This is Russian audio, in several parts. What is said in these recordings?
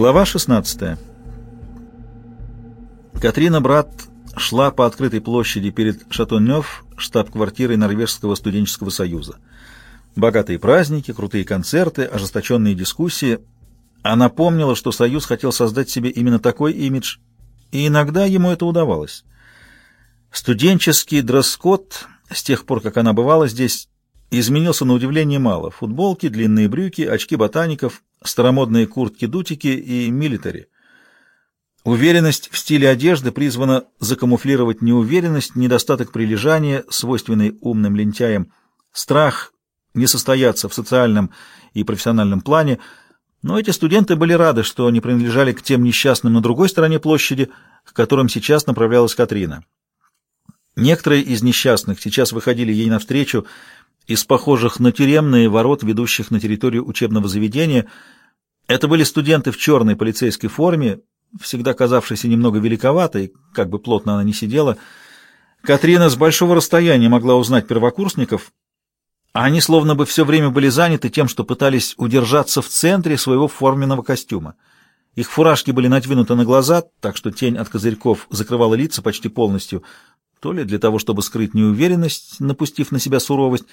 Глава 16. Катрина Брат шла по открытой площади перед Шатонёв, штаб-квартирой Норвежского студенческого союза. Богатые праздники, крутые концерты, ожесточенные дискуссии. Она помнила, что союз хотел создать себе именно такой имидж, и иногда ему это удавалось. Студенческий дресс-код, с тех пор, как она бывала здесь, изменился на удивление мало. Футболки, длинные брюки, очки ботаников, старомодные куртки-дутики и милитари. Уверенность в стиле одежды призвана закамуфлировать неуверенность, недостаток прилежания, свойственный умным лентяям, страх не состояться в социальном и профессиональном плане, но эти студенты были рады, что они принадлежали к тем несчастным на другой стороне площади, к которым сейчас направлялась Катрина. Некоторые из несчастных сейчас выходили ей навстречу из похожих на тюремные ворот, ведущих на территорию учебного заведения. Это были студенты в черной полицейской форме, всегда казавшейся немного великоватой, как бы плотно она ни сидела. Катрина с большого расстояния могла узнать первокурсников, а они словно бы все время были заняты тем, что пытались удержаться в центре своего форменного костюма. Их фуражки были надвинуты на глаза, так что тень от козырьков закрывала лица почти полностью — то ли для того, чтобы скрыть неуверенность, напустив на себя суровость,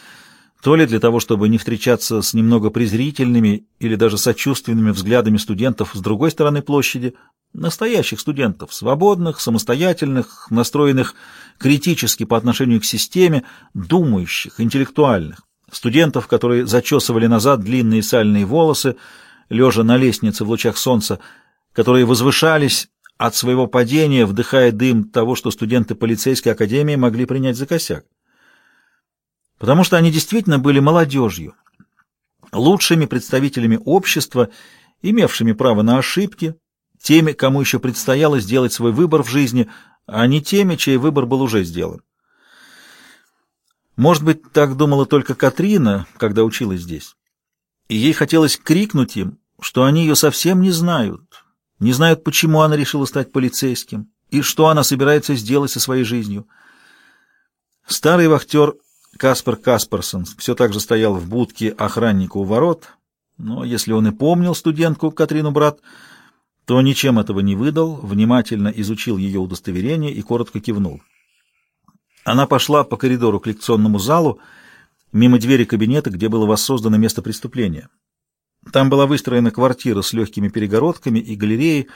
то ли для того, чтобы не встречаться с немного презрительными или даже сочувственными взглядами студентов с другой стороны площади, настоящих студентов, свободных, самостоятельных, настроенных критически по отношению к системе, думающих, интеллектуальных, студентов, которые зачесывали назад длинные сальные волосы, лежа на лестнице в лучах солнца, которые возвышались от своего падения, вдыхая дым того, что студенты полицейской академии могли принять за косяк. Потому что они действительно были молодежью, лучшими представителями общества, имевшими право на ошибки, теми, кому еще предстояло сделать свой выбор в жизни, а не теми, чей выбор был уже сделан. Может быть, так думала только Катрина, когда училась здесь. И ей хотелось крикнуть им, что они ее совсем не знают, не знают, почему она решила стать полицейским и что она собирается сделать со своей жизнью. Старый вахтер Каспар Касперсон все так же стоял в будке охранника у ворот, но если он и помнил студентку Катрину Брат, то ничем этого не выдал, внимательно изучил ее удостоверение и коротко кивнул. Она пошла по коридору к лекционному залу, мимо двери кабинета, где было воссоздано место преступления. Там была выстроена квартира с легкими перегородками и галереей,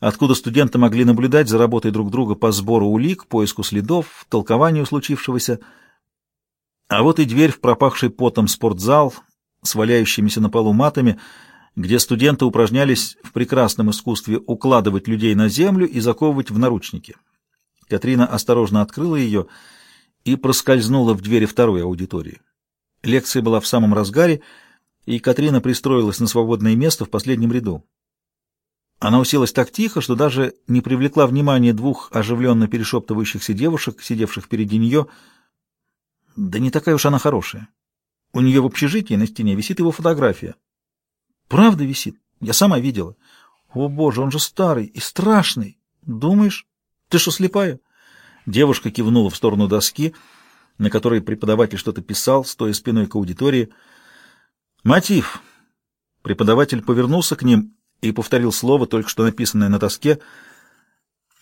откуда студенты могли наблюдать за работой друг друга по сбору улик, поиску следов, толкованию случившегося. А вот и дверь в пропахший потом спортзал с валяющимися на полу матами, где студенты упражнялись в прекрасном искусстве укладывать людей на землю и заковывать в наручники. Катрина осторожно открыла ее и проскользнула в двери второй аудитории. Лекция была в самом разгаре, и Катрина пристроилась на свободное место в последнем ряду. Она уселась так тихо, что даже не привлекла внимания двух оживленно перешептывающихся девушек, сидевших впереди нее. Да не такая уж она хорошая. У нее в общежитии на стене висит его фотография. Правда висит? Я сама видела. О, боже, он же старый и страшный. Думаешь? Ты что, слепая? Девушка кивнула в сторону доски, на которой преподаватель что-то писал, стоя спиной к аудитории. Мотив. Преподаватель повернулся к ним и повторил слово, только что написанное на доске.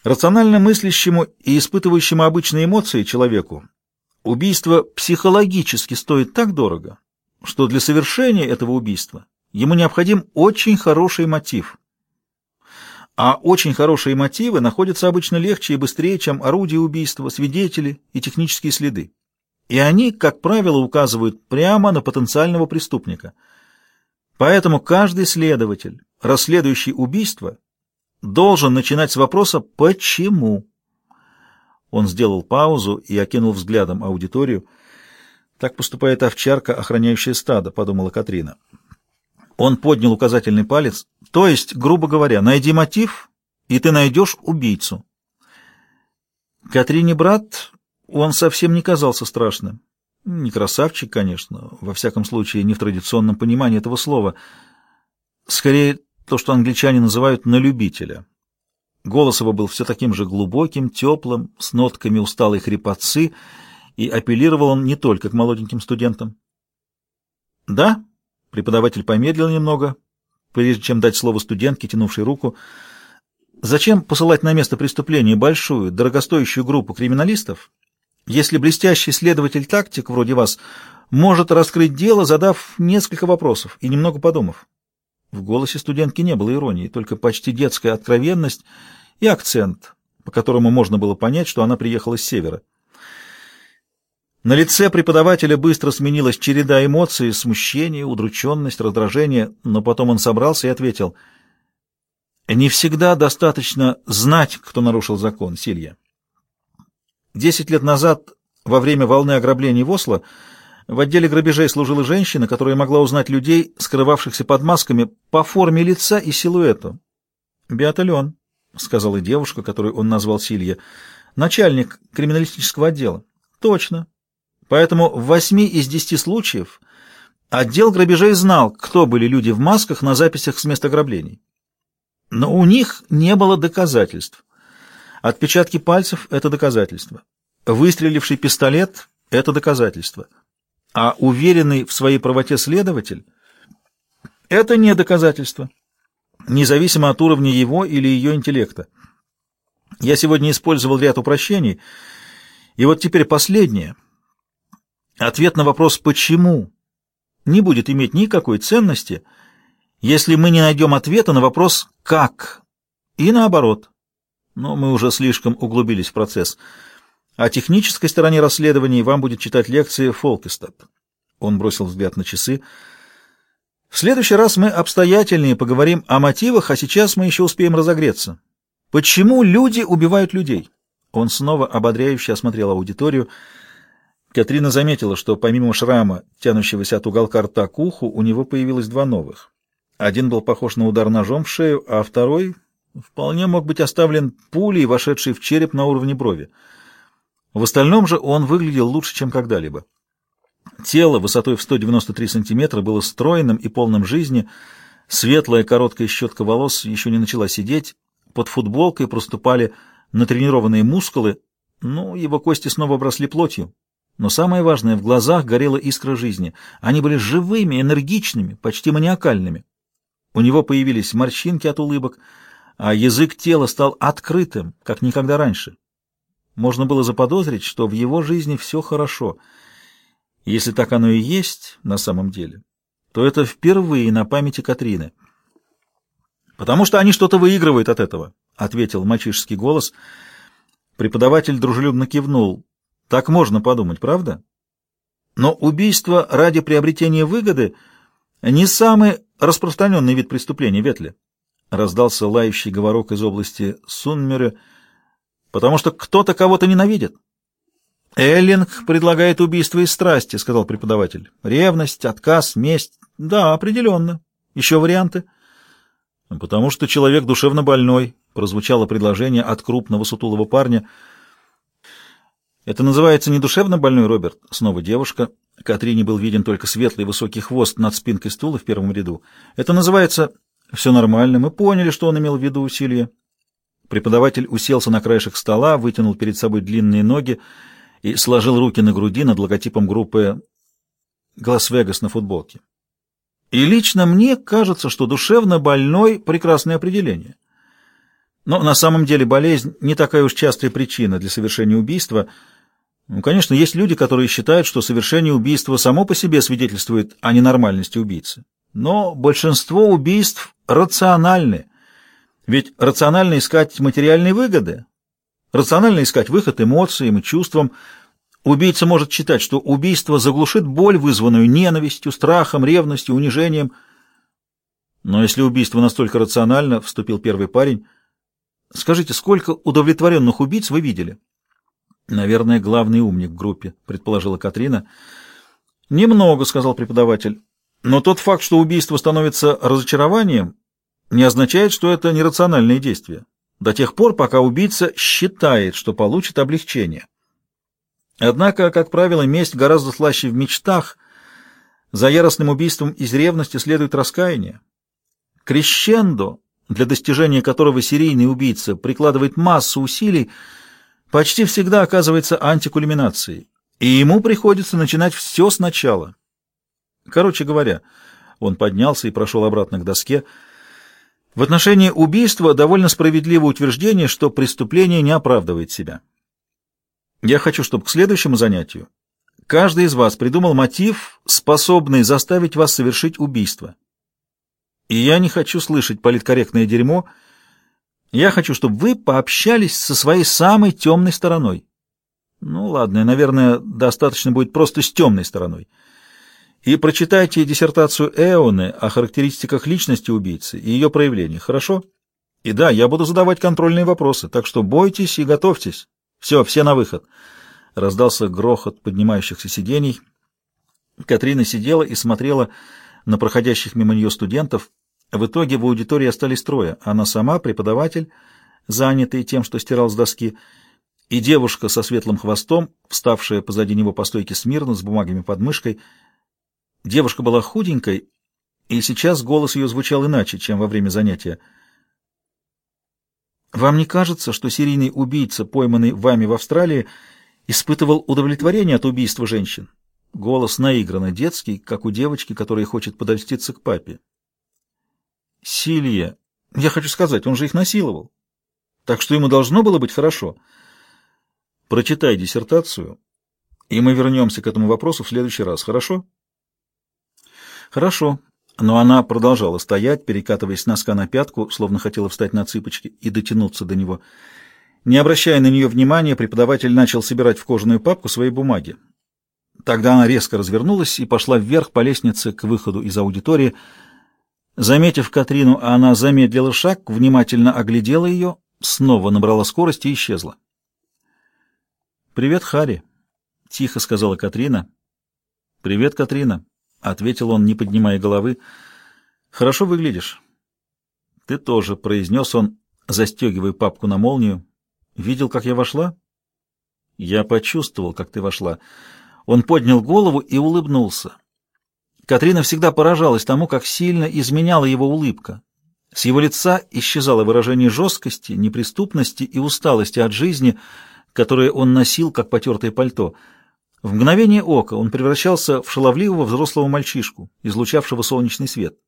Рационально мыслящему и испытывающему обычные эмоции человеку убийство психологически стоит так дорого, что для совершения этого убийства ему необходим очень хороший мотив. А очень хорошие мотивы находятся обычно легче и быстрее, чем орудия убийства, свидетели и технические следы. И они, как правило, указывают прямо на потенциального преступника. Поэтому каждый следователь, расследующий убийство, должен начинать с вопроса «почему?». Он сделал паузу и окинул взглядом аудиторию. «Так поступает овчарка, охраняющая стадо», — подумала Катрина. Он поднял указательный палец. «То есть, грубо говоря, найди мотив, и ты найдешь убийцу». Катрине брат он совсем не казался страшным. Не красавчик, конечно, во всяком случае, не в традиционном понимании этого слова. Скорее, то, что англичане называют «на любителя». Голос его был все таким же глубоким, теплым, с нотками усталой хрипотцы, и апеллировал он не только к молоденьким студентам. «Да?» — преподаватель помедлил немного, прежде чем дать слово студентке, тянувшей руку. Зачем посылать на место преступления большую, дорогостоящую группу криминалистов, если блестящий следователь-тактик вроде вас может раскрыть дело, задав несколько вопросов и немного подумав? В голосе студентки не было иронии, только почти детская откровенность и акцент, по которому можно было понять, что она приехала с севера. На лице преподавателя быстро сменилась череда эмоций, смущение, удрученность, раздражение, но потом он собрался и ответил, «Не всегда достаточно знать, кто нарушил закон, Силья. Десять лет назад, во время волны ограблений в Осло, в отделе грабежей служила женщина, которая могла узнать людей, скрывавшихся под масками, по форме лица и силуэту. «Беата Леон», — сказала девушка, которую он назвал Силья, — «начальник криминалистического отдела». «Точно. Поэтому в восьми из десяти случаев отдел грабежей знал, кто были люди в масках на записях с места ограблений. Но у них не было доказательств. Отпечатки пальцев — это доказательство. Выстреливший пистолет — это доказательство. А уверенный в своей правоте следователь — это не доказательство, независимо от уровня его или ее интеллекта. Я сегодня использовал ряд упрощений, и вот теперь последнее — Ответ на вопрос «почему» не будет иметь никакой ценности, если мы не найдем ответа на вопрос «как» и наоборот. Но мы уже слишком углубились в процесс. О технической стороне расследований вам будет читать лекции Фолкестад. Он бросил взгляд на часы. В следующий раз мы обстоятельнее поговорим о мотивах, а сейчас мы еще успеем разогреться. Почему люди убивают людей? Он снова ободряюще осмотрел аудиторию. Катрина заметила, что помимо шрама, тянущегося от уголка рта к уху, у него появилось два новых. Один был похож на удар ножом в шею, а второй вполне мог быть оставлен пулей, вошедшей в череп на уровне брови. В остальном же он выглядел лучше, чем когда-либо. Тело высотой в 193 сантиметра было стройным и полным жизни, светлая короткая щетка волос еще не начала сидеть, под футболкой проступали натренированные мускулы, но его кости снова обросли плотью. Но самое важное, в глазах горела искра жизни. Они были живыми, энергичными, почти маниакальными. У него появились морщинки от улыбок, а язык тела стал открытым, как никогда раньше. Можно было заподозрить, что в его жизни все хорошо. если так оно и есть на самом деле, то это впервые на памяти Катрины. «Потому что они что-то выигрывают от этого», — ответил мальчишеский голос. Преподаватель дружелюбно кивнул. Так можно подумать, правда? Но убийство ради приобретения выгоды не самый распространенный вид преступления, Ветли. Раздался лающий говорок из области Сунмера, потому что кто-то кого-то ненавидит. Эллинг предлагает убийство из страсти, сказал преподаватель. Ревность, отказ, месть. Да, определенно. Еще варианты? Потому что человек душевно больной, прозвучало предложение от крупного сутулого парня — это называется не душевно больной, Роберт. Снова девушка. Катрине был виден только светлый высокий хвост над спинкой стула в первом ряду. Это называется... Все нормально. Мы поняли, что он имел в виду усилие. Преподаватель уселся на краешек стола, вытянул перед собой длинные ноги и сложил руки на груди над логотипом группы «Глас-Вегас» на футболке. И лично мне кажется, что душевно больной — прекрасное определение. Но на самом деле болезнь не такая уж частая причина для совершения убийства — ну, конечно, есть люди, которые считают, что совершение убийства само по себе свидетельствует о ненормальности убийцы. Но большинство убийств рациональны. Ведь рационально искать материальные выгоды, рационально искать выход эмоциям и чувствам. Убийца может считать, что убийство заглушит боль, вызванную ненавистью, страхом, ревностью, унижением. Но если убийство настолько рационально, вступил первый парень, скажите, сколько удовлетворенных убийц вы видели? Наверное, главный умник в группе, предположила Катрина. Немного, сказал преподаватель. Но тот факт, что убийство становится разочарованием, не означает, что это нерациональные действия. До тех пор, пока убийца считает, что получит облегчение. Однако, как правило, месть гораздо слаще в мечтах. За яростным убийством из ревности следует раскаяние. Крещендо, для достижения которого серийный убийца прикладывает массу усилий, почти всегда оказывается антикульминацией, и ему приходится начинать все сначала. Короче говоря, он поднялся и прошел обратно к доске, — В отношении убийства довольно справедливо утверждение, что преступление не оправдывает себя. Я хочу, чтобы к следующему занятию каждый из вас придумал мотив, способный заставить вас совершить убийство. И я не хочу слышать политкорректное дерьмо. Я хочу, чтобы вы пообщались со своей самой темной стороной. Ну ладно, наверное, достаточно будет просто с темной стороной. И прочитайте диссертацию Эоны о характеристиках личности убийцы и ее проявлениях, хорошо? И да, я буду задавать контрольные вопросы, так что бойтесь и готовьтесь. Все, все на выход. Раздался грохот поднимающихся сидений. Катрина сидела и смотрела на проходящих мимо нее студентов. В итоге в аудитории остались трое. Она сама, преподаватель, занятый тем, что стирал с доски, и девушка со светлым хвостом, вставшая позади него по стойке смирно, с бумагами под мышкой. Девушка была худенькой, и сейчас голос ее звучал иначе, чем во время занятия. «Вам не кажется, что серийный убийца, пойманный вами в Австралии, испытывал удовлетворение от убийства женщин?» Голос наигранно детский, как у девочки, которая хочет подольститься к папе. «Силья, я хочу сказать, он же их насиловал. Так что ему должно было быть хорошо». Прочитай диссертацию, и мы вернемся к этому вопросу в следующий раз, хорошо? Хорошо. Но она продолжала стоять, перекатываясь с носка на пятку, словно хотела встать на цыпочки и дотянуться до него. Не обращая на нее внимания, преподаватель начал собирать в кожаную папку свои бумаги. Тогда она резко развернулась и пошла вверх по лестнице к выходу из аудитории. Заметив Катрину, она замедлила шаг, внимательно оглядела ее, снова набрала скорость и исчезла. «Привет, Хари», — тихо сказала Катрина. «Привет, Катрина», — ответил он, не поднимая головы. «Хорошо выглядишь». «Ты тоже», — произнес он, застегивая папку на молнию. «Видел, как я вошла?» «Я почувствовал, как ты вошла». Он поднял голову и улыбнулся. Катрина всегда поражалась тому, как сильно изменяла его улыбка. С его лица исчезало выражение жесткости, неприступности и усталости от жизни — которое он носил, как потертое пальто. В мгновение ока он превращался в шаловливого взрослого мальчишку, излучавшего солнечный свет.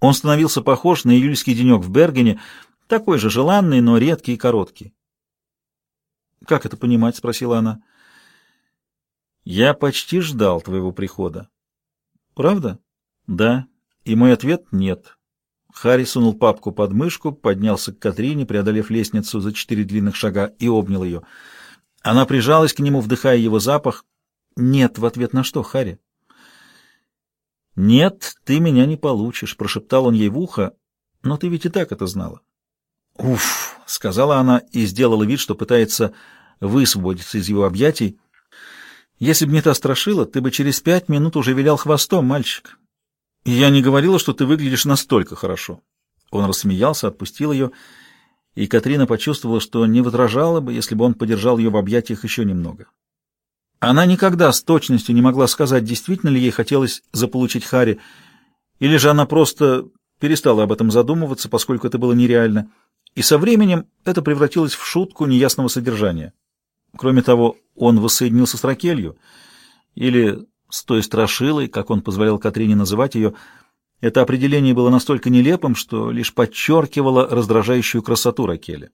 Он становился похож на июльский денек в Бергене, такой же желанный, но редкий и короткий. «Как это понимать?» — спросила она. «Я почти ждал твоего прихода». «Правда?» «Да». И мой ответ — нет. Харри сунул папку под мышку, поднялся к Катрине, преодолев лестницу за четыре длинных шага, и обнял ее. Она прижалась к нему, вдыхая его запах. «Нет» в ответ на что, Харри? «Нет, ты меня не получишь», — прошептал он ей в ухо, — «но ты ведь и так это знала». «Уф», — сказала она и сделала вид, что пытается высвободиться из его объятий. «Если бы не та страшила, ты бы через пять минут уже вилял хвостом, мальчик. Я не говорила, что ты выглядишь настолько хорошо». Он рассмеялся, отпустил ее и Катрина почувствовала, что не возражала бы, если бы он подержал ее в объятиях еще немного. Она никогда с точностью не могла сказать, действительно ли ей хотелось заполучить Хари, или же она просто перестала об этом задумываться, поскольку это было нереально, и со временем это превратилось в шутку неясного содержания. Кроме того, он воссоединился с Ракелью, или с той страшилой, как он позволял Катрине называть ее, — это определение было настолько нелепым, что лишь подчеркивало раздражающую красоту Ракеля.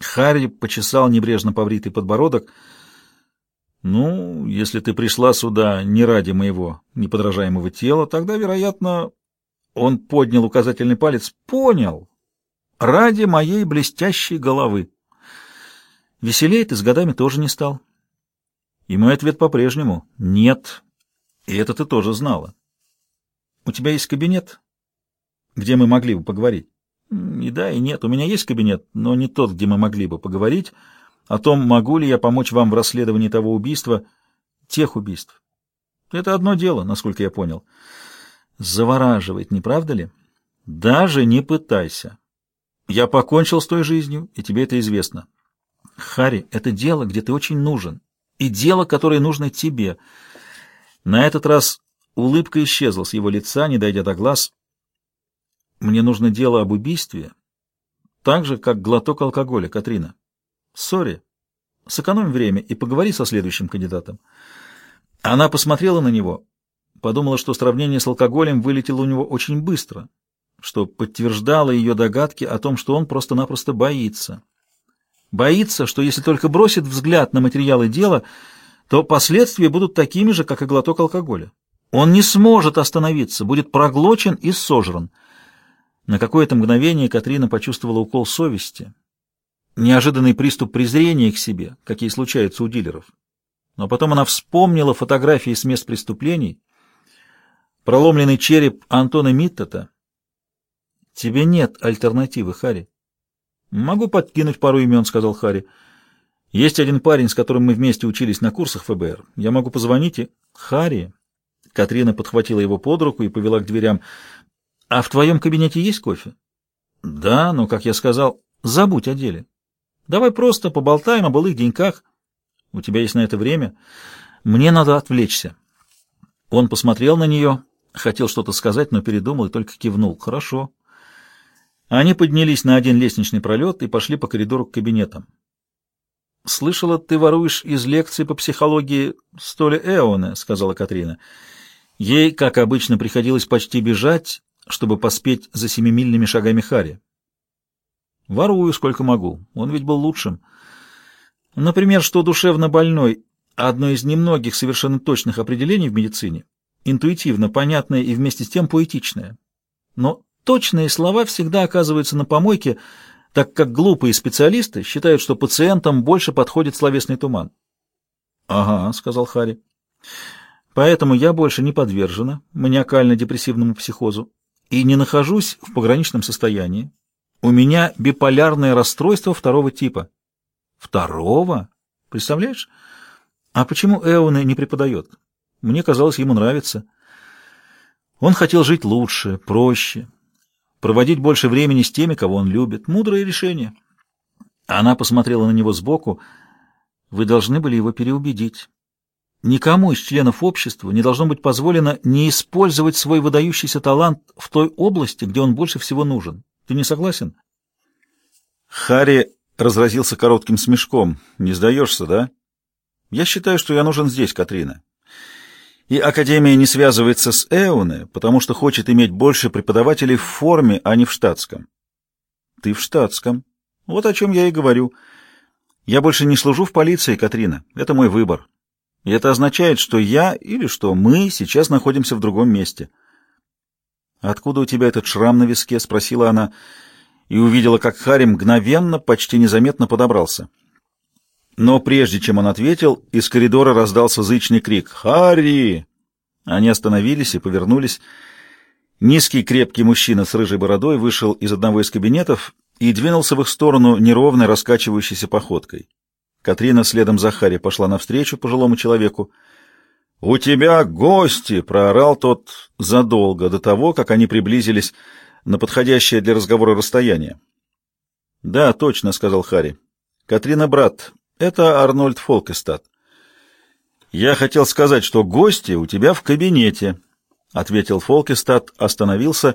Харри почесал небрежно повритый подбородок. «Ну, если ты пришла сюда не ради моего неподражаемого тела, тогда, вероятно...» Он поднял указательный палец. «Понял. Ради моей блестящей головы». Веселее ты с годами тоже не стал. И мой ответ по-прежнему — нет. И это ты тоже знала. У тебя есть кабинет, где мы могли бы поговорить? И да, и нет. У меня есть кабинет, но не тот, где мы могли бы поговорить о том, могу ли я помочь вам в расследовании того убийства, тех убийств. Это одно дело, насколько я понял. Завораживает, не правда ли? Даже не пытайся. Я покончил с той жизнью, и тебе это известно. Харри, это дело, где ты очень нужен, и дело, которое нужно тебе. На этот раз Улыбка исчезла с его лица, не дойдя до глаз. «Мне нужно дело об убийстве, так же, как глоток алкоголя, Катрина. Сори, сэкономь время и поговори со следующим кандидатом». Она посмотрела на него, подумала, что сравнение с алкоголем вылетело у него очень быстро. что подтверждало ее догадки о том, что он просто-напросто боится. Боится, что если только бросит взгляд на материалы дела, то последствия будут такими же, как и глоток алкоголя. Он не сможет остановиться, будет проглочен и сожран. На какое-то мгновение Катрина почувствовала укол совести, неожиданный приступ презрения к себе, какие случаются у дилеров. Но потом она вспомнила фотографии с мест преступлений, проломленный череп Антона Миттета. «Тебе нет альтернативы, Харри». «Могу подкинуть пару имен», — сказал Харри. «Есть один парень, с которым мы вместе учились на курсах ФБР. Я могу позвонить и...» «Харри...» Катрина подхватила его под руку и повела к дверям. «А в твоем кабинете есть кофе?» «Да, но, как я сказал, забудь о деле. Давай просто поболтаем о былых деньках. У тебя есть на это время. Мне надо отвлечься». Он посмотрел на нее, хотел что-то сказать, но передумал и только кивнул. «Хорошо». Они поднялись на один лестничный пролет и пошли по коридору к кабинетам. «Слышала, ты воруешь из лекции по психологии Столи Эоне», — сказала Катрина. Ей, как обычно, приходилось почти бежать, чтобы поспеть за семимильными шагами Хари. «Ворую, сколько могу. Он ведь был лучшим. Например, что душевно больной — одно из немногих совершенно точных определений в медицине, интуитивно понятное и вместе с тем поэтичное. Но Точные слова всегда оказываются на помойке, так как глупые специалисты считают, что пациентам больше подходит словесный туман. «Ага», — сказал Харри. «Поэтому я больше не подвержена маниакально-депрессивному психозу и не нахожусь в пограничном состоянии. У меня биполярное расстройство второго типа». «Второго? Представляешь? А почему Эоне не преподает? Мне казалось, ему нравится. Он хотел жить лучше, проще, проводить больше времени с теми, кого он любит. Мудрое решение. Она посмотрела на него сбоку. Вы должны были его переубедить. Никому из членов общества не должно быть позволено не использовать свой выдающийся талант в той области, где он больше всего нужен. Ты не согласен? Харри разразился коротким смешком. Не сдаешься, да? Я считаю, что я нужен здесь, Катрина. И Академия не связывается с Эуне, потому что хочет иметь больше преподавателей в форме, а не в штатском. Ты в штатском. Вот о чем я и говорю. Я больше не служу в полиции, Катрина. Это мой выбор. И это означает, что я или что мы сейчас находимся в другом месте. «Откуда у тебя этот шрам на виске?» — спросила она, и увидела, как Харри мгновенно, почти незаметно подобрался. Но прежде чем он ответил, из коридора раздался зычный крик «Харри!». Они остановились и повернулись. Низкий крепкий мужчина с рыжей бородой вышел из одного из кабинетов и двинулся в их сторону неровной раскачивающейся походкой. Катрина следом за Харри пошла навстречу пожилому человеку. «У тебя гости!» — проорал тот задолго до того, как они приблизились на подходящее для разговора расстояние. «Да, точно», — сказал Харри. «Катрина, брат, это Арнольд Фолкестад. Я хотел сказать, что гости у тебя в кабинете, ответил Фолкестад, остановился,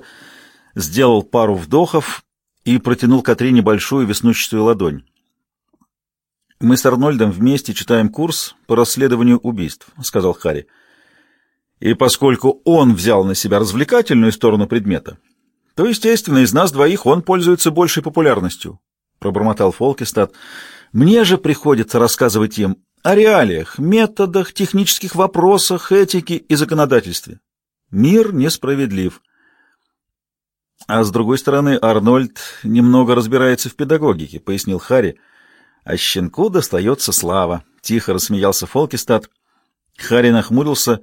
сделал пару вдохов и протянул Катрине большую веснущатую ладонь. Мы с Арнольдом вместе читаем курс по расследованию убийств, сказал Харри. И поскольку он взял на себя развлекательную сторону предмета, то, естественно, из нас двоих он пользуется большей популярностью, пробормотал Фолкестад. Мне же приходится рассказывать им о реалиях, методах, технических вопросах, этике и законодательстве. Мир несправедлив. А с другой стороны, Арнольд немного разбирается в педагогике, пояснил Харри. А щенку достается слава. Тихо рассмеялся Фолкистад. Харри нахмурился.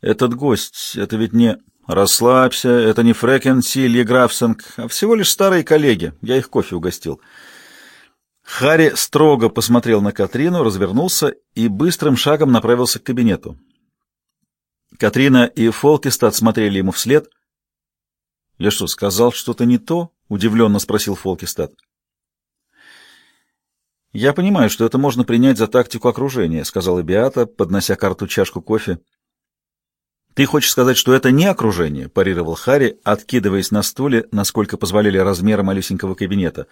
Этот гость, это ведь не... Расслабься, это не Фрекен Силье Графсенг, а всего лишь старые коллеги. Я их кофе угостил. Харри строго посмотрел на Катрину, развернулся и быстрым шагом направился к кабинету. Катрина и Фолкистад смотрели ему вслед. «Я что, сказал что-то не то?» — удивленно спросил Фолкистад. «Я понимаю, что это можно принять за тактику окружения», — сказала Биата, поднося карту чашку кофе. «Ты хочешь сказать, что это не окружение?» — парировал Харри, откидываясь на стуле, насколько позволяли размеры малюсенького кабинета.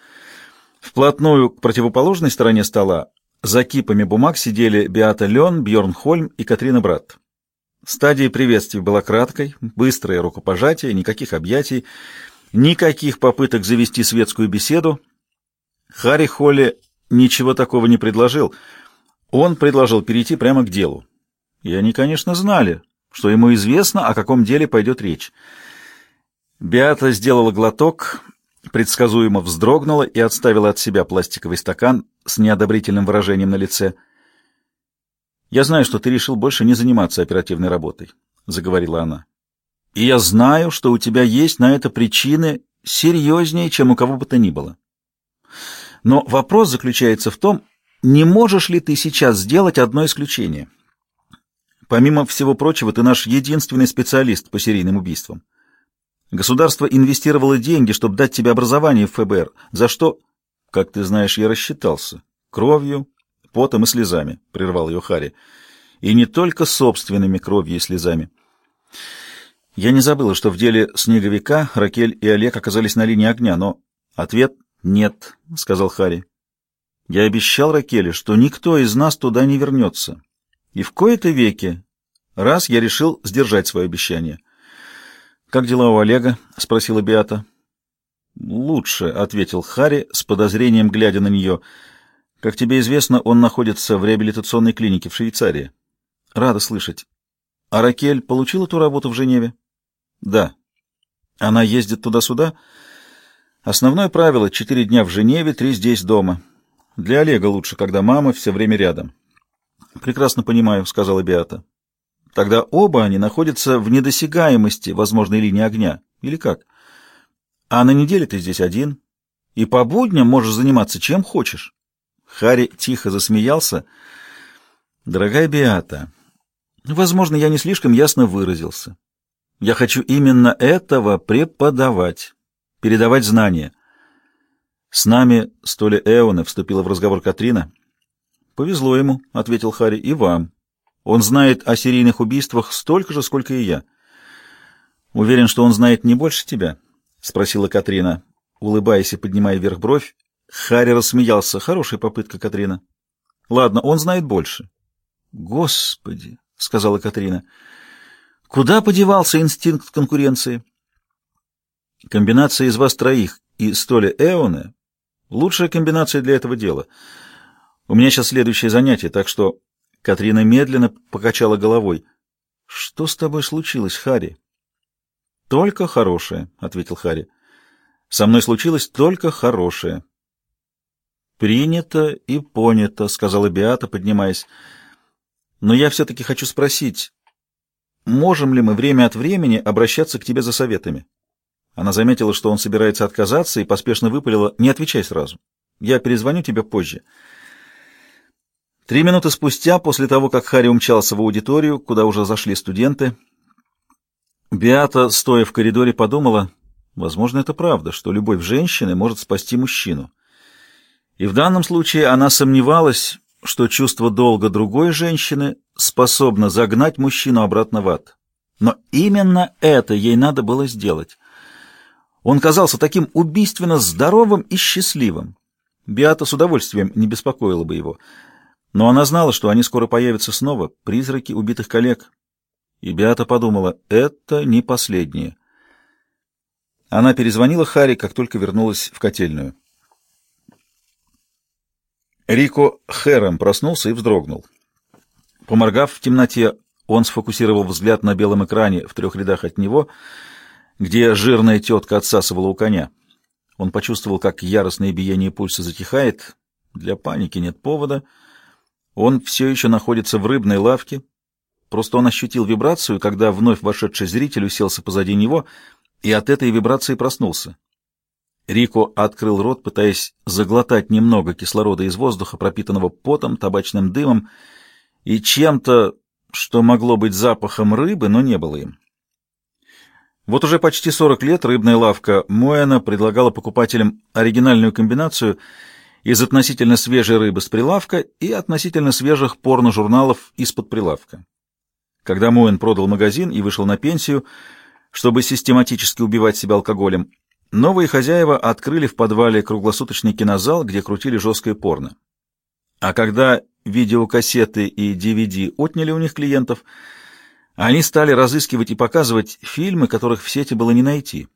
Вплотную к противоположной стороне стола за кипами бумаг сидели Беата Лен, Бьорн Хольм и Катрина Брат. Стадия приветствий была краткой, быстрое рукопожатие, никаких объятий, никаких попыток завести светскую беседу. Харри Холли ничего такого не предложил. Он предложил перейти прямо к делу. И они, конечно, знали, что ему известно, о каком деле пойдет речь. Беата сделала глоток, предсказуемо вздрогнула и отставила от себя пластиковый стакан с неодобрительным выражением на лице — «Я знаю, что ты решил больше не заниматься оперативной работой», — заговорила она. «И я знаю, что у тебя есть на это причины серьезнее, чем у кого бы то ни было. Но вопрос заключается в том, не можешь ли ты сейчас сделать одно исключение? Помимо всего прочего, ты наш единственный специалист по серийным убийствам. Государство инвестировало деньги, чтобы дать тебе образование в ФБР, за что, как ты знаешь, я рассчитался. Кровью, потом и слезами, — прервал ее Харри. И не только собственными кровью и слезами. Я не забыла, что в деле снеговика Ракель и Олег оказались на линии огня, но ответ — нет, — сказал Харри. Я обещал Ракеле, что никто из нас туда не вернется. И в кои-то веки раз я решил сдержать свое обещание. «Как дела у Олега?» — спросила Биата. «Лучше», — ответил Харри с подозрением, глядя на нее, — как тебе известно, он находится в реабилитационной клинике в Швейцарии. Рада слышать. А Ракель получила ту работу в Женеве? Да. Она ездит туда-сюда? Основное правило — четыре дня в Женеве, три здесь дома. Для Олега лучше, когда мама все время рядом. Прекрасно понимаю, — сказала Биата. Тогда оба они находятся в недосягаемости возможной линии огня. Или как? А на неделе ты здесь один, и по будням можешь заниматься чем хочешь. Харри тихо засмеялся. «Дорогая Биата, возможно, я не слишком ясно выразился. Я хочу именно этого преподавать, передавать знания». «С нами столи Эона», — вступила в разговор Катрина. «Повезло ему», — ответил Харри, — «и вам. Он знает о серийных убийствах столько же, сколько и я». «Уверен, что он знает не больше тебя?» — спросила Катрина, улыбаясь и поднимая вверх бровь. Харри рассмеялся. Хорошая попытка, Катрина. Ладно, он знает больше. Господи, сказала Катрина. Куда подевался инстинкт конкуренции? Комбинация из вас троих и столи Эоне — лучшая комбинация для этого дела. У меня сейчас следующее занятие, так что... Катрина медленно покачала головой. — Что с тобой случилось, Харри? — Только хорошее, — ответил Харри. — Со мной случилось только хорошее. «Принято и понято», — сказала Биата, поднимаясь. «Но я все-таки хочу спросить, можем ли мы время от времени обращаться к тебе за советами?» Она заметила, что он собирается отказаться, и поспешно выпалила, «Не отвечай сразу. Я перезвоню тебе позже». Три минуты спустя, после того, как Харри умчался в аудиторию, куда уже зашли студенты, Биата, стоя в коридоре, подумала, возможно, это правда, что любовь женщины может спасти мужчину. И в данном случае она сомневалась, что чувство долга другой женщины способно загнать мужчину обратно в ад. Но именно это ей надо было сделать. Он казался таким убийственно здоровым и счастливым. Биата с удовольствием не беспокоила бы его. Но она знала, что они скоро появятся снова, призраки убитых коллег. И Биата подумала, это не последнее. Она перезвонила Хари, как только вернулась в котельную. Рико Хэром проснулся и вздрогнул. Поморгав в темноте, он сфокусировал взгляд на белом экране в трех рядах от него, где жирная тетка отсасывала у коня. Он почувствовал, как яростное биение пульса затихает. Для паники нет повода. Он все еще находится в рыбной лавке. Просто он ощутил вибрацию, когда вновь вошедший зритель уселся позади него и от этой вибрации проснулся. Рико открыл рот, пытаясь заглотать немного кислорода из воздуха, пропитанного потом, табачным дымом и чем-то, что могло быть запахом рыбы, но не было им. Вот уже почти 40 лет рыбная лавка Моэна предлагала покупателям оригинальную комбинацию из относительно свежей рыбы с прилавка и относительно свежих порно-журналов из-под прилавка. Когда Моэн продал магазин и вышел на пенсию, чтобы систематически убивать себя алкоголем, Новые хозяева открыли в подвале круглосуточный кинозал, где крутили жесткое порно. А когда видеокассеты и DVD отняли у них клиентов, Они стали разыскивать и показывать фильмы, которых в сети было не найти.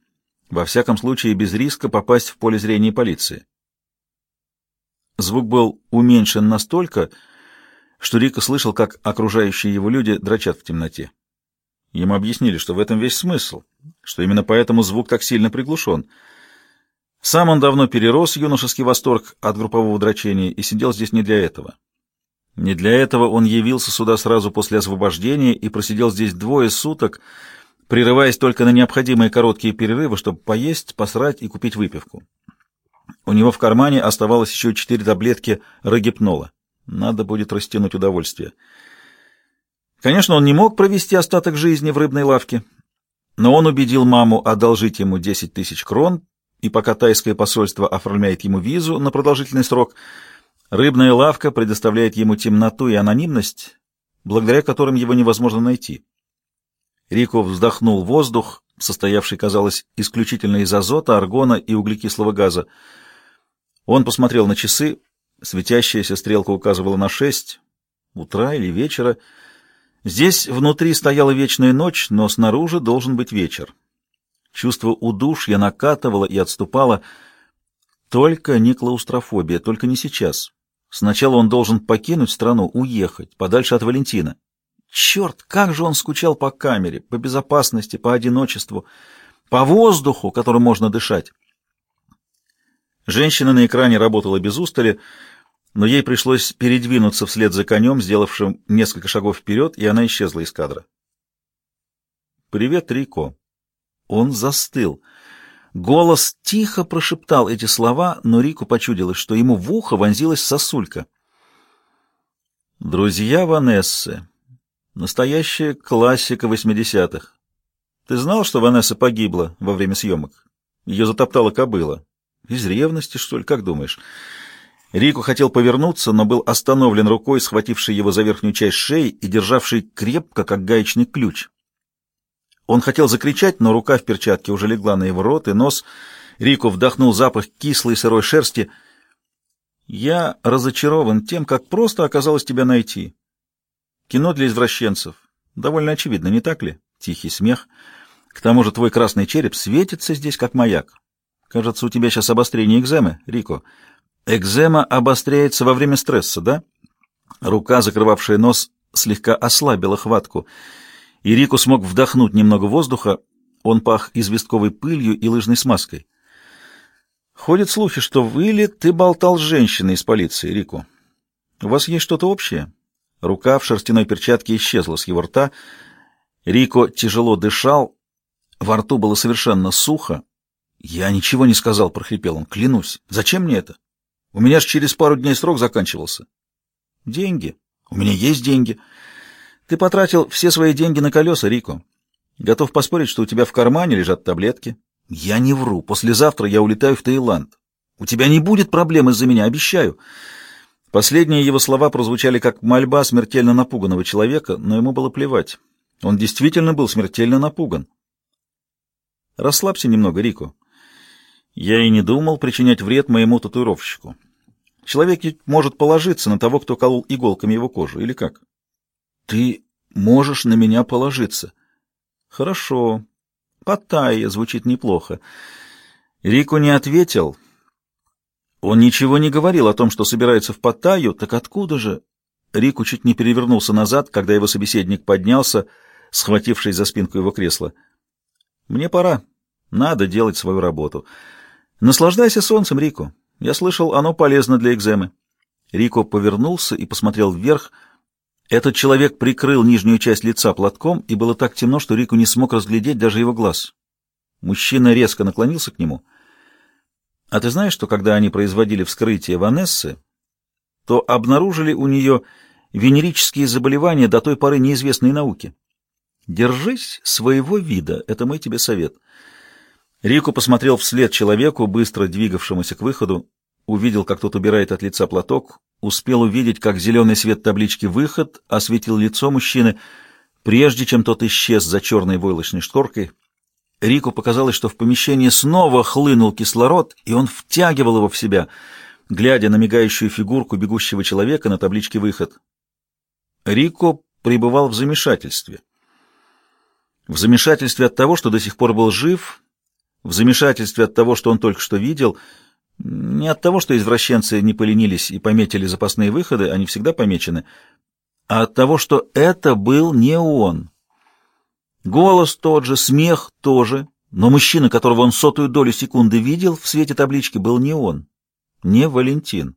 Во всяком случае, без риска попасть в поле зрения полиции. Звук был уменьшен настолько, что Рика слышал, как окружающие его люди дрочат в темноте. Ему объяснили, что в этом весь смысл, что именно поэтому звук так сильно приглушен. Сам он давно перерос юношеский восторг от группового дрочения и сидел здесь не для этого. Не для этого он явился сюда сразу после освобождения и просидел здесь двое суток, прерываясь только на необходимые короткие перерывы, чтобы поесть, посрать и купить выпивку. У него в кармане оставалось еще четыре таблетки рогипнола. Надо будет растянуть удовольствие. Конечно, он не мог провести остаток жизни в рыбной лавке, но он убедил маму одолжить ему 10 тысяч крон, и пока тайское посольство оформляет ему визу на продолжительный срок – Рыбная лавка предоставляет ему темноту и анонимность, благодаря которым его невозможно найти. Рико вздохнул воздух, состоявший, казалось, исключительно из азота, аргона и углекислого газа. Он посмотрел на часы, светящаяся стрелка указывала на шесть, утра или вечера. Здесь внутри стояла вечная ночь, но снаружи должен быть вечер. Чувство удушья накатывало и отступало. Только не клаустрофобия, только не сейчас. Сначала он должен покинуть страну, уехать, подальше от Валентина. Черт, как же он скучал по камере, по безопасности, по одиночеству, по воздуху, которым можно дышать. Женщина на экране работала без устали, но ей пришлось передвинуться вслед за конем, сделавшим несколько шагов вперед, и она исчезла из кадра. «Привет, Рико». Он застыл. Голос тихо прошептал эти слова, но Рику почудилось, что ему в ухо вонзилась сосулька. «Друзья Ванессы. Настоящая классика восьмидесятых. Ты знал, что Ванесса погибла во время съемок? Ее затоптала кобыла. Из ревности, что ли, как думаешь?» Рику хотел повернуться, но был остановлен рукой, схватившей его за верхнюю часть шеи и державшей крепко, как гаечный ключ. Он хотел закричать, но рука в перчатке уже легла на его рот и нос. Рико вдохнул запах кислой сырой шерсти. «Я разочарован тем, как просто оказалось тебя найти. Кино для извращенцев. Довольно очевидно, не так ли?» Тихий смех. «К тому же твой красный череп светится здесь, как маяк. Кажется, у тебя сейчас обострение экземы, Рико. Экзема обостряется во время стресса, да?» Рука, закрывавшая нос, слегка ослабила хватку — и Рику смог вдохнуть немного воздуха, он пах известковой пылью и лыжной смазкой. Ходят слухи, что в Иле ты болтал с женщиной из полиции, Рику. У вас есть что-то общее? Рука в шерстяной перчатке исчезла с его рта. Рико тяжело дышал, во рту было совершенно сухо. «Я ничего не сказал», — прохрипел он, — «клянусь. Зачем мне это? У меня же через пару дней срок заканчивался». «Деньги. У меня есть деньги». Ты потратил все свои деньги на колеса, Рико. Готов поспорить, что у тебя в кармане лежат таблетки. Я не вру. Послезавтра я улетаю в Таиланд. У тебя не будет проблем из-за меня, обещаю. Последние его слова прозвучали как мольба смертельно напуганного человека, но ему было плевать. Он действительно был смертельно напуган. Расслабься немного, Рико. Я и не думал причинять вред моему татуировщику. Человек может положиться на того, кто колол иголками его кожу, или как? Ты можешь на меня положиться. Хорошо. Паттайя звучит неплохо. Рику не ответил. Он ничего не говорил о том, что собирается в Паттайю, так откуда же? Рику чуть не перевернулся назад, когда его собеседник поднялся, схватившись за спинку его кресла. Мне пора. Надо делать свою работу. Наслаждайся солнцем, Рику. Я слышал, оно полезно для экземы. Рико повернулся и посмотрел вверх, — этот человек прикрыл нижнюю часть лица платком, и было так темно, что Рику не смог разглядеть даже его глаз. Мужчина резко наклонился к нему. «А ты знаешь, что когда они производили вскрытие Ванессы, то обнаружили у нее венерические заболевания до той поры неизвестной науки? Держись своего вида, это мой тебе совет». Рику посмотрел вслед человеку, быстро двигавшемуся к выходу, увидел, как тот убирает от лица платок, успел увидеть, как зеленый свет таблички «Выход» осветил лицо мужчины, прежде чем тот исчез за черной войлочной шторкой. Рику показалось, что в помещении снова хлынул кислород, и он втягивал его в себя, глядя на мигающую фигурку бегущего человека на табличке «Выход». Рико пребывал в замешательстве. В замешательстве от того, что до сих пор был жив, в замешательстве от того, что он только что видел, не от того, что извращенцы не поленились и пометили запасные выходы, они всегда помечены, а от того, что это был не он. Голос тот же, смех тоже, но мужчина, которого он сотую долю секунды видел в свете таблички, был не он, не Валентин.